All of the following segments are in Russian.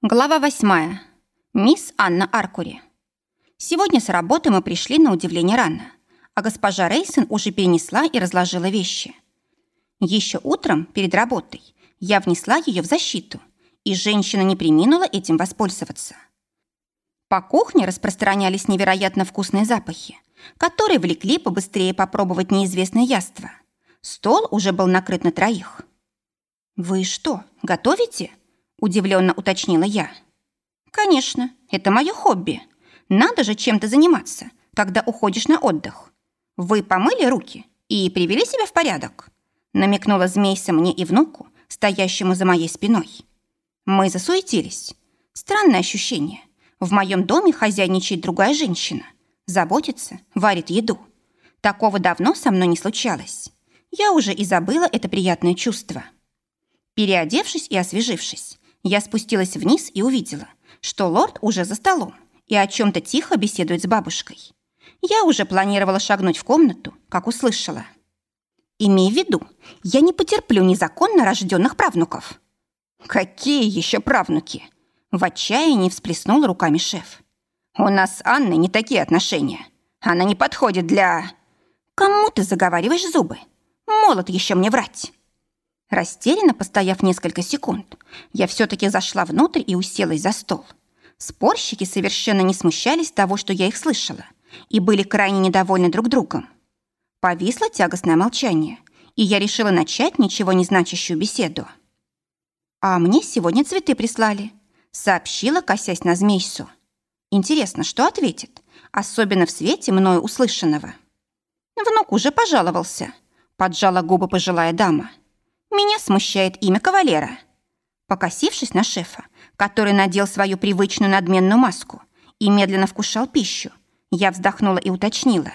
Глава восьмая. Мисс Анна Аркури. Сегодня с работы мы пришли на удивление рано, а госпожа Рейсон уже перенесла и разложила вещи. Еще утром, перед работой, я внесла ее в защиту, и женщина не приминула этим воспользоваться. По кухне распространялись невероятно вкусные запахи, которые влекли побыстрее попробовать неизвестное яство. Стол уже был накрыт на троих. «Вы что, готовите?» Удивленно уточнила я. Конечно, это мое хобби. Надо же чем-то заниматься, когда уходишь на отдых. Вы помыли руки и привели себя в порядок? Намекнула змейся мне и внуку, стоящему за моей спиной. Мы засуетились. Странное ощущение. В моем доме хозяйничает другая женщина. Заботится, варит еду. Такого давно со мной не случалось. Я уже и забыла это приятное чувство. Переодевшись и освежившись, я спустилась вниз и увидела, что лорд уже за столом и о чем-то тихо беседует с бабушкой. Я уже планировала шагнуть в комнату, как услышала. «Имей в виду, я не потерплю незаконно рожденных правнуков». «Какие еще правнуки?» В отчаянии всплеснул руками шеф. «У нас с Анной не такие отношения. Она не подходит для...» «Кому ты заговариваешь зубы? Молод еще мне врать». Растерянно постояв несколько секунд, я все-таки зашла внутрь и уселась за стол. Спорщики совершенно не смущались того, что я их слышала, и были крайне недовольны друг другом. Повисло тягостное молчание, и я решила начать ничего не значащую беседу. «А мне сегодня цветы прислали», — сообщила, косясь на змейсу. «Интересно, что ответит, особенно в свете мною услышанного?» Внук уже пожаловался, поджала губы пожилая дама. Меня смущает имя кавалера. Покосившись на шефа, который надел свою привычную надменную маску и медленно вкушал пищу, я вздохнула и уточнила.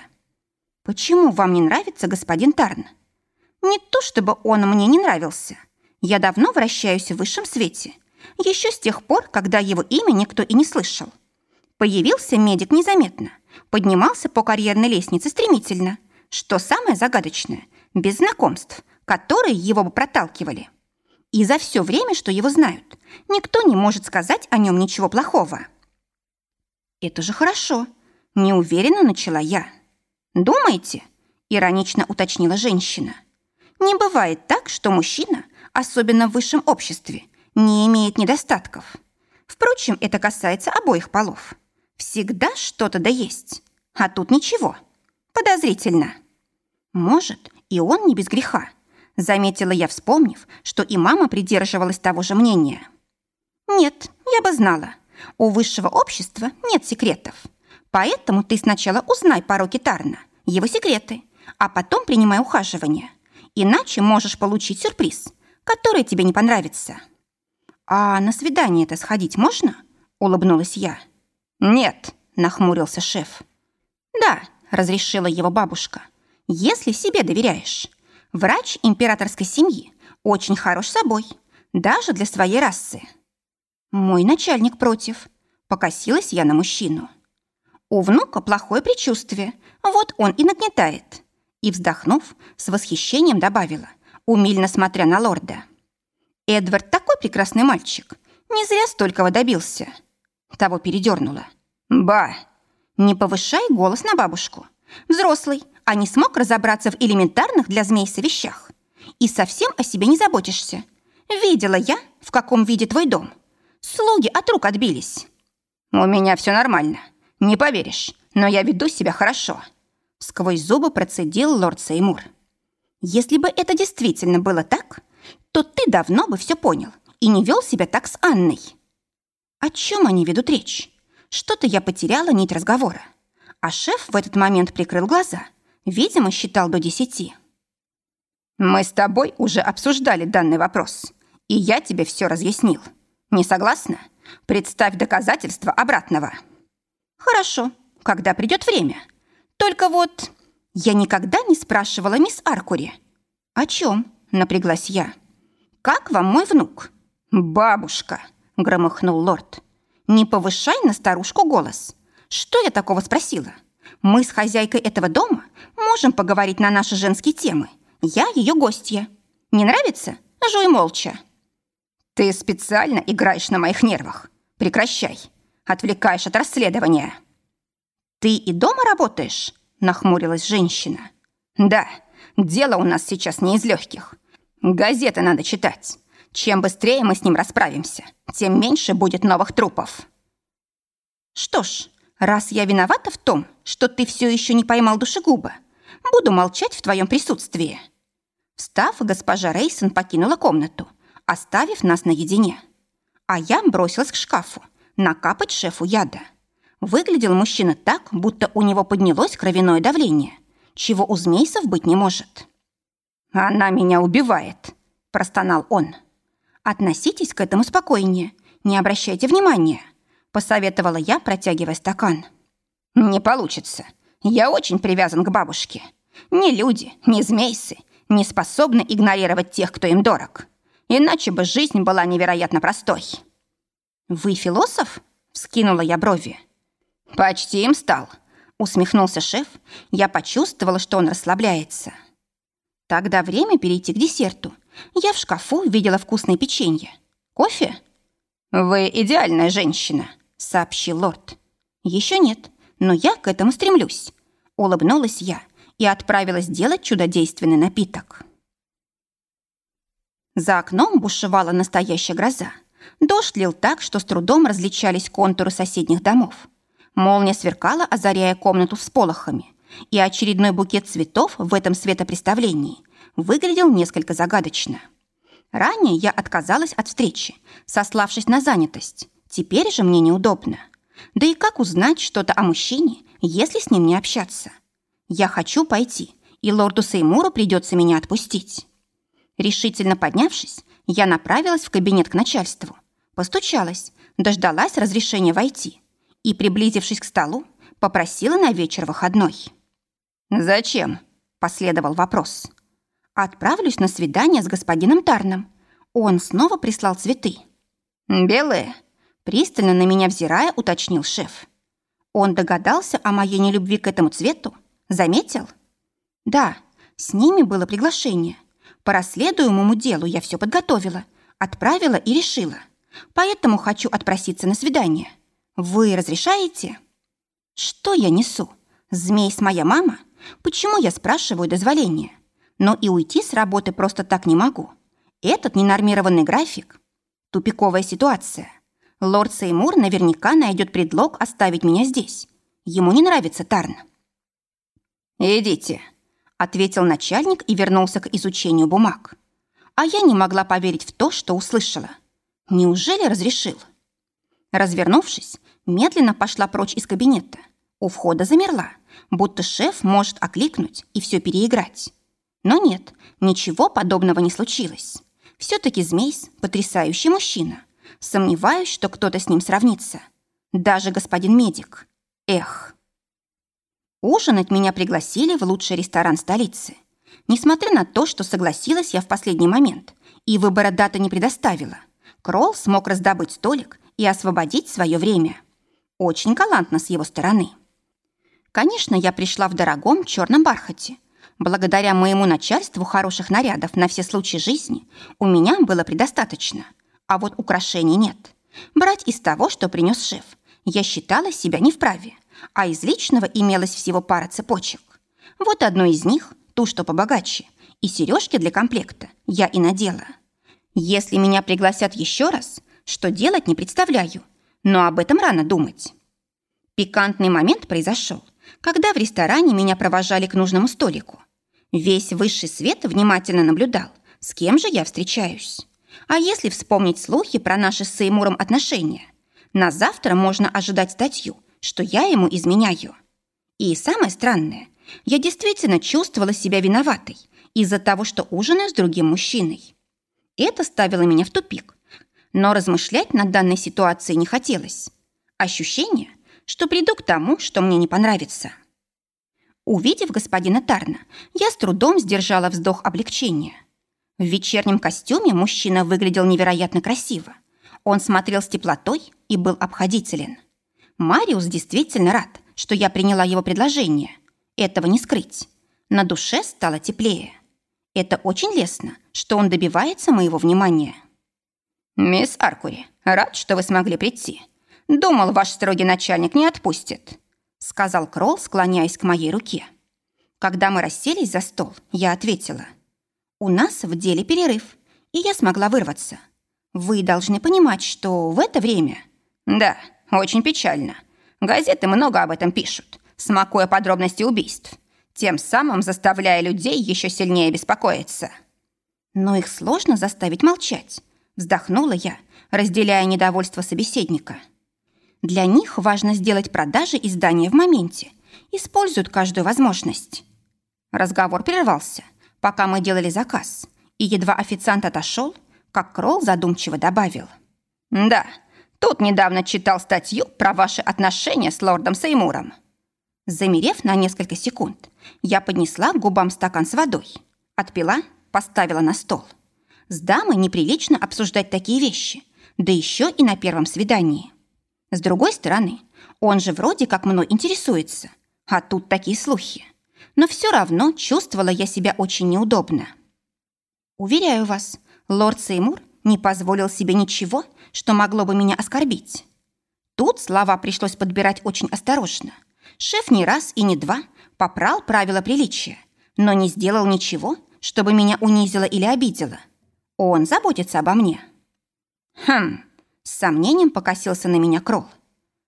«Почему вам не нравится господин Тарн?» «Не то чтобы он мне не нравился. Я давно вращаюсь в высшем свете, еще с тех пор, когда его имя никто и не слышал. Появился медик незаметно, поднимался по карьерной лестнице стремительно, что самое загадочное, без знакомств – которые его бы проталкивали. И за все время, что его знают, никто не может сказать о нем ничего плохого. «Это же хорошо», – неуверенно начала я. «Думаете?» – иронично уточнила женщина. «Не бывает так, что мужчина, особенно в высшем обществе, не имеет недостатков. Впрочем, это касается обоих полов. Всегда что-то да есть, а тут ничего. Подозрительно. Может, и он не без греха, Заметила я, вспомнив, что и мама придерживалась того же мнения. «Нет, я бы знала. У высшего общества нет секретов. Поэтому ты сначала узнай пороки Тарна, его секреты, а потом принимай ухаживание. Иначе можешь получить сюрприз, который тебе не понравится». «А на свидание-то сходить можно?» – улыбнулась я. «Нет», – нахмурился шеф. «Да», – разрешила его бабушка, – «если себе доверяешь. Врач императорской семьи очень хорош собой, даже для своей расы. Мой начальник против. Покосилась я на мужчину. У внука плохое предчувствие, вот он и нагнетает. И, вздохнув, с восхищением добавила, умильно смотря на лорда. Эдвард такой прекрасный мальчик, не зря столького добился. Того передернула. «Ба!» «Не повышай голос на бабушку. Взрослый, а не смог разобраться в элементарных для змей вещах. И совсем о себе не заботишься. Видела я, в каком виде твой дом. Слуги от рук отбились. У меня все нормально. Не поверишь, но я веду себя хорошо. Сквозь зубы процедил лорд Сеймур. Если бы это действительно было так, то ты давно бы все понял и не вел себя так с Анной. О чем они ведут речь? Что-то я потеряла нить разговора. А шеф в этот момент прикрыл глаза – Видимо, считал до десяти. «Мы с тобой уже обсуждали данный вопрос, и я тебе все разъяснил. Не согласна? Представь доказательства обратного». «Хорошо, когда придет время. Только вот я никогда не спрашивала мисс Аркури». «О чем?» – напряглась я. «Как вам мой внук?» «Бабушка!» – громыхнул лорд. «Не повышай на старушку голос. Что я такого спросила? Мы с хозяйкой этого дома можем поговорить на наши женские темы. Я ее гостья. Не нравится? Жуй молча. Ты специально играешь на моих нервах. прекращай. Отвлекаешь от расследования». «Ты и дома работаешь?» – нахмурилась женщина. «Да, дело у нас сейчас не из легких. Газеты надо читать. Чем быстрее мы с ним расправимся, тем меньше будет новых трупов». «Что ж, раз я виновата в том, что ты все еще не поймал душегуба, буду молчать в твоем присутствии». Встав, госпожа Рейсон покинула комнату, оставив нас наедине. А я бросилась к шкафу, накапать шефу яда. Выглядел мужчина так, будто у него поднялось кровяное давление, чего у змейсов быть не может. «Она меня убивает», – простонал он. «Относитесь к этому спокойнее, не обращайте внимания», – посоветовала я, протягивая стакан. «Не получится. Я очень привязан к бабушке. Ни люди, ни змейсы не способны игнорировать тех, кто им дорог. Иначе бы жизнь была невероятно простой». «Вы философ?» – вскинула я брови. «Почти им стал», – усмехнулся шеф. Я почувствовала, что он расслабляется. «Тогда время перейти к десерту. Я в шкафу видела вкусное печенье. Кофе?» «Вы идеальная женщина», – сообщил лорд. «Еще нет, но я к этому стремлюсь», – улыбнулась я и отправилась делать чудодейственный напиток. За окном бушевала настоящая гроза. Дождь лил так, что с трудом различались контуры соседних домов. Молния сверкала, озаряя комнату всполохами, и очередной букет цветов в этом светопреставлении выглядел несколько загадочно. Ранее я отказалась от встречи, сославшись на занятость. Теперь же мне неудобно. Да и как узнать что-то о мужчине, если с ним не общаться? Я хочу пойти, и лорду Сеймуру придется меня отпустить. Решительно поднявшись, я направилась в кабинет к начальству. Постучалась, дождалась разрешения войти и, приблизившись к столу, попросила на вечер выходной. «Зачем?» – последовал вопрос. «Отправлюсь на свидание с господином Тарном. Он снова прислал цветы». «Белые?» – пристально на меня взирая, уточнил шеф. Он догадался о моей нелюбви к этому цвету? Заметил? Да, с ними было приглашение. По расследуемому делу я все подготовила, отправила и решила. Поэтому хочу отпроситься на свидание. Вы разрешаете? Что я несу? Змей с моя мама? Почему я спрашиваю дозволения? Но и уйти с работы просто так не могу. Этот ненормированный график. Тупиковая ситуация. Лорд Сеймур наверняка найдет предлог оставить меня здесь. Ему не нравится Тарн. «Идите», ответил начальник и вернулся к изучению бумаг. А я не могла поверить в то, что услышала. Неужели разрешил? Развернувшись, медленно пошла прочь из кабинета. У входа замерла, будто шеф может окликнуть и все переиграть. Но нет, ничего подобного не случилось. Все-таки Змейс – потрясающий мужчина. Сомневаюсь, что кто-то с ним сравнится. Даже господин медик. Эх. Ужинать меня пригласили в лучший ресторан столицы. Несмотря на то, что согласилась я в последний момент и выбора даты не предоставила, Кролл смог раздобыть столик и освободить свое время. Очень галантно с его стороны. Конечно, я пришла в дорогом черном бархате. Благодаря моему начальству хороших нарядов на все случаи жизни у меня было предостаточно, а вот украшений нет. Брать из того, что принес шеф, я считала себя не вправе а из личного имелось всего пара цепочек. Вот одну из них, ту, что побогаче, и сережки для комплекта я и надела. Если меня пригласят еще раз, что делать не представляю, но об этом рано думать. Пикантный момент произошел, когда в ресторане меня провожали к нужному столику. Весь высший свет внимательно наблюдал, с кем же я встречаюсь. А если вспомнить слухи про наши с Сеймуром отношения, на завтра можно ожидать статью что я ему изменяю. И самое странное, я действительно чувствовала себя виноватой из-за того, что ужинаю с другим мужчиной. Это ставило меня в тупик. Но размышлять над данной ситуацией не хотелось. Ощущение, что приду к тому, что мне не понравится. Увидев господина Тарна, я с трудом сдержала вздох облегчения. В вечернем костюме мужчина выглядел невероятно красиво. Он смотрел с теплотой и был обходителен. Мариус действительно рад, что я приняла его предложение. Этого не скрыть. На душе стало теплее. Это очень лестно, что он добивается моего внимания. «Мисс Аркури, рад, что вы смогли прийти. Думал, ваш строгий начальник не отпустит», — сказал Кролл, склоняясь к моей руке. Когда мы расселись за стол, я ответила. «У нас в деле перерыв, и я смогла вырваться. Вы должны понимать, что в это время...» «Да, очень печально. Газеты много об этом пишут, смакуя подробности убийств, тем самым заставляя людей еще сильнее беспокоиться». «Но их сложно заставить молчать», — вздохнула я, разделяя недовольство собеседника. «Для них важно сделать продажи издания в моменте, используют каждую возможность». Разговор прервался, пока мы делали заказ, и едва официант отошел, как Кролл задумчиво добавил. «Да, тут недавно читал статью про ваши отношения с лордом Сеймуром». Замерев на несколько секунд, я поднесла к губам стакан с водой, отпила, поставила на стол. С дамой неприлично обсуждать такие вещи, да еще и на первом свидании. С другой стороны, он же вроде как мной интересуется, а тут такие слухи но все равно чувствовала я себя очень неудобно. Уверяю вас, лорд Сеймур не позволил себе ничего, что могло бы меня оскорбить. Тут слова пришлось подбирать очень осторожно. Шеф не раз и не два попрал правила приличия, но не сделал ничего, чтобы меня унизило или обидело. Он заботится обо мне. Хм, с сомнением покосился на меня Кролл.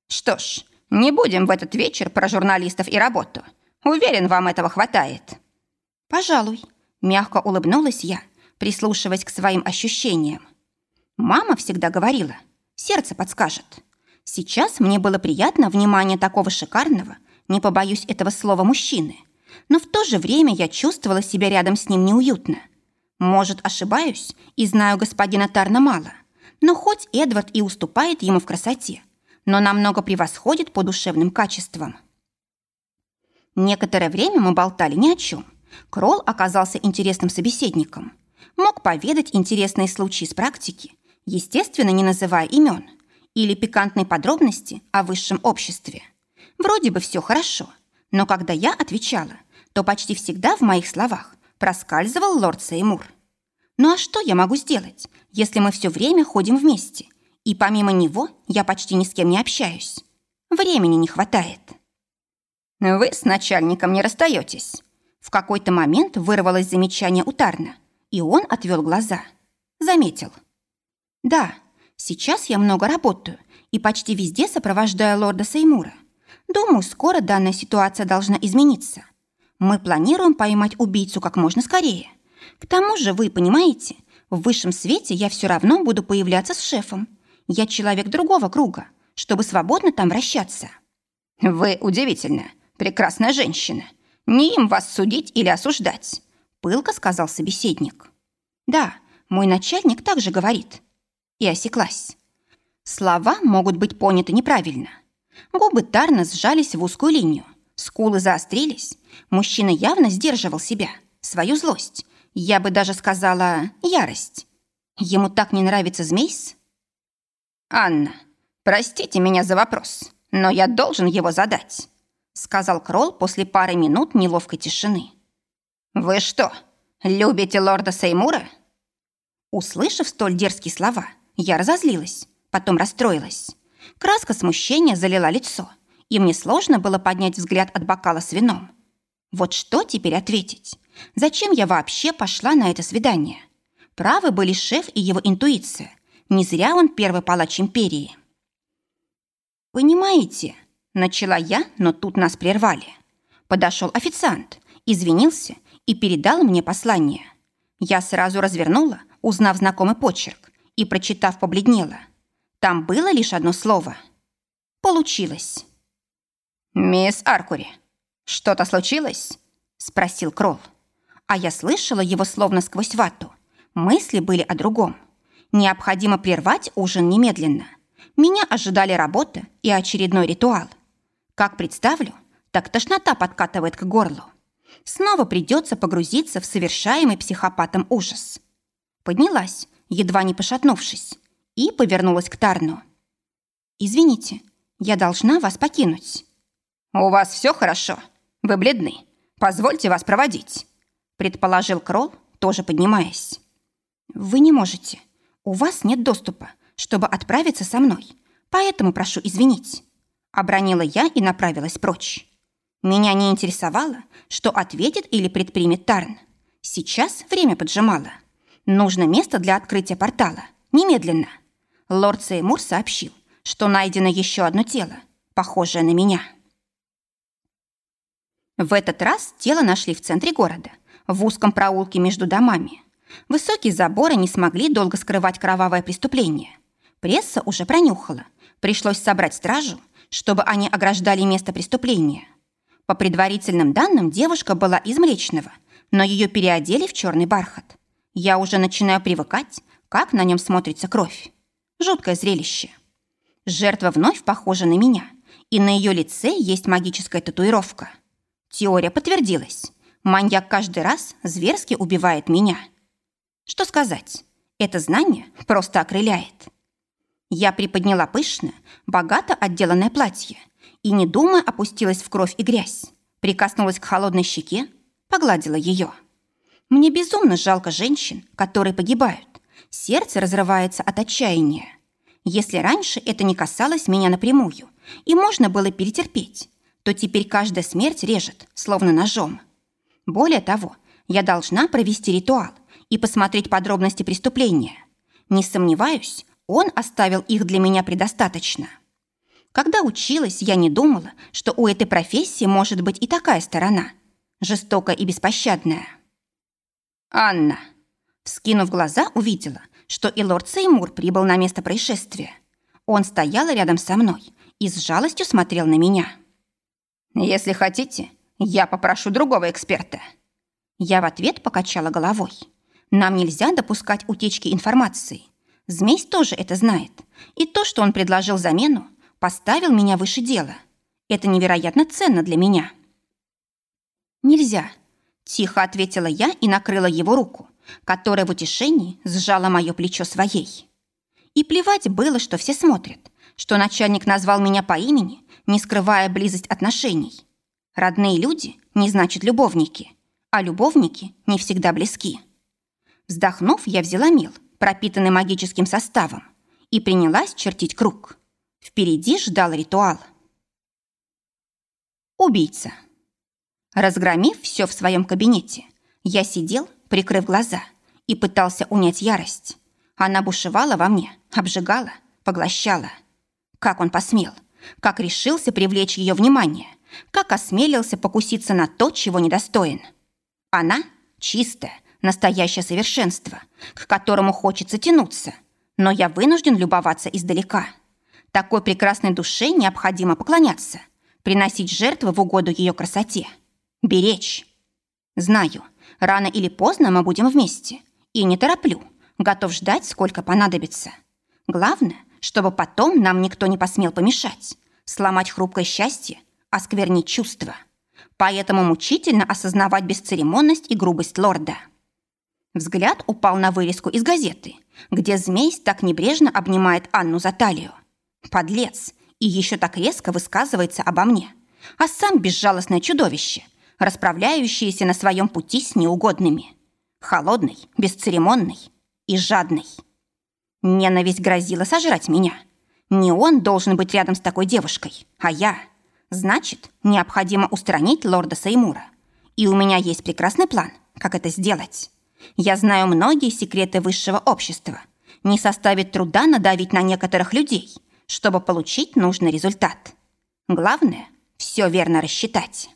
Что ж, не будем в этот вечер про журналистов и работу – Уверен, вам этого хватает». «Пожалуй», — мягко улыбнулась я, прислушиваясь к своим ощущениям. Мама всегда говорила, сердце подскажет. Сейчас мне было приятно внимание такого шикарного, не побоюсь этого слова, мужчины. Но в то же время я чувствовала себя рядом с ним неуютно. Может, ошибаюсь и знаю господина Тарна мало. Но хоть Эдвард и уступает ему в красоте, но намного превосходит по душевным качествам. Некоторое время мы болтали ни о чем. Кролл оказался интересным собеседником. Мог поведать интересные случаи из практики, естественно, не называя имен, или пикантные подробности о высшем обществе. Вроде бы все хорошо, но когда я отвечала, то почти всегда в моих словах проскальзывал лорд Сеймур. Ну а что я могу сделать, если мы все время ходим вместе, и помимо него я почти ни с кем не общаюсь? Времени не хватает. «Вы с начальником не расстаетесь». В какой-то момент вырвалось замечание у Тарна, и он отвел глаза. Заметил. «Да, сейчас я много работаю и почти везде сопровождаю лорда Сеймура. Думаю, скоро данная ситуация должна измениться. Мы планируем поймать убийцу как можно скорее. К тому же, вы понимаете, в высшем свете я все равно буду появляться с шефом. Я человек другого круга, чтобы свободно там вращаться». «Вы удивительно прекрасная женщина. Не им вас судить или осуждать», — пылко сказал собеседник. «Да, мой начальник также говорит». И осеклась. Слова могут быть поняты неправильно. Губы Тарна сжались в узкую линию, скулы заострились. Мужчина явно сдерживал себя, свою злость. Я бы даже сказала ярость. Ему так не нравится змейс? «Анна, простите меня за вопрос, но я должен его задать сказал Кролл после пары минут неловкой тишины. «Вы что, любите лорда Сеймура?» Услышав столь дерзкие слова, я разозлилась, потом расстроилась. Краска смущения залила лицо, и мне сложно было поднять взгляд от бокала с вином. Вот что теперь ответить? Зачем я вообще пошла на это свидание? Правы были шеф и его интуиция. Не зря он первый палач империи. «Понимаете», Начала я, но тут нас прервали. Подошел официант, извинился и передал мне послание. Я сразу развернула, узнав знакомый почерк, и, прочитав, побледнела. Там было лишь одно слово. Получилось. «Мисс Аркури, что-то случилось?» – спросил Кролл. А я слышала его словно сквозь вату. Мысли были о другом. Необходимо прервать ужин немедленно. Меня ожидали работа и очередной ритуал – как представлю, так тошнота подкатывает к горлу. Снова придется погрузиться в совершаемый психопатом ужас. Поднялась, едва не пошатнувшись, и повернулась к Тарну. «Извините, я должна вас покинуть». «У вас все хорошо? Вы бледны. Позвольте вас проводить», предположил Кролл, тоже поднимаясь. «Вы не можете. У вас нет доступа, чтобы отправиться со мной. Поэтому прошу извинить. Обронила я и направилась прочь. Меня не интересовало, что ответит или предпримет Тарн. Сейчас время поджимало. Нужно место для открытия портала. Немедленно. Лорд Сеймур сообщил, что найдено еще одно тело, похожее на меня. В этот раз тело нашли в центре города, в узком проулке между домами. Высокие заборы не смогли долго скрывать кровавое преступление. Пресса уже пронюхала. Пришлось собрать стражу, чтобы они ограждали место преступления. По предварительным данным, девушка была из Млечного, но ее переодели в черный бархат. Я уже начинаю привыкать, как на нем смотрится кровь. Жуткое зрелище. Жертва вновь похожа на меня, и на ее лице есть магическая татуировка – Теория подтвердилась. Маньяк каждый раз зверски убивает меня. Что сказать? Это знание просто окрыляет. Я приподняла пышное, богато отделанное платье и, не думая, опустилась в кровь и грязь, прикоснулась к холодной щеке, погладила ее. Мне безумно жалко женщин, которые погибают. Сердце разрывается от отчаяния. Если раньше это не касалось меня напрямую, и можно было перетерпеть, то теперь каждая смерть режет, словно ножом. Более того, я должна провести ритуал и посмотреть подробности преступления. Не сомневаюсь, он оставил их для меня предостаточно. Когда училась, я не думала, что у этой профессии может быть и такая сторона. Жестокая и беспощадная. «Анна!» Вскинув глаза, увидела, что и лорд Сеймур прибыл на место происшествия. Он стоял рядом со мной и с жалостью смотрел на меня. «Если хотите, я попрошу другого эксперта». Я в ответ покачала головой. «Нам нельзя допускать утечки информации. Змейс тоже это знает. И то, что он предложил замену, поставил меня выше дела. Это невероятно ценно для меня». «Нельзя», – тихо ответила я и накрыла его руку, которая в утешении сжала мое плечо своей. И плевать было, что все смотрят, что начальник назвал меня по имени не скрывая близость отношений. Родные люди не значит любовники, а любовники не всегда близки. Вздохнув, я взяла мел, пропитанный магическим составом, и принялась чертить круг. Впереди ждал ритуал. Убийца. Разгромив все в своем кабинете, я сидел, прикрыв глаза, и пытался унять ярость. Она бушевала во мне, обжигала, поглощала. Как он посмел? как решился привлечь ее внимание, как осмелился покуситься на то, чего недостоин. Она – чистое, настоящее совершенство, к которому хочется тянуться, но я вынужден любоваться издалека. Такой прекрасной душе необходимо поклоняться, приносить жертвы в угоду ее красоте, беречь. Знаю, рано или поздно мы будем вместе, и не тороплю, готов ждать, сколько понадобится. Главное, чтобы потом нам никто не посмел помешать, сломать хрупкое счастье, осквернить чувства. Поэтому мучительно осознавать бесцеремонность и грубость лорда. Взгляд упал на вырезку из газеты, где змей так небрежно обнимает Анну за талию. Подлец, и еще так резко высказывается обо мне. А сам безжалостное чудовище, расправляющееся на своем пути с неугодными. Холодный, бесцеремонный и жадный. Ненависть грозила сожрать меня. Не он должен быть рядом с такой девушкой, а я. Значит, необходимо устранить лорда Сеймура. И у меня есть прекрасный план, как это сделать. Я знаю многие секреты высшего общества. Не составит труда надавить на некоторых людей, чтобы получить нужный результат. Главное – все верно рассчитать.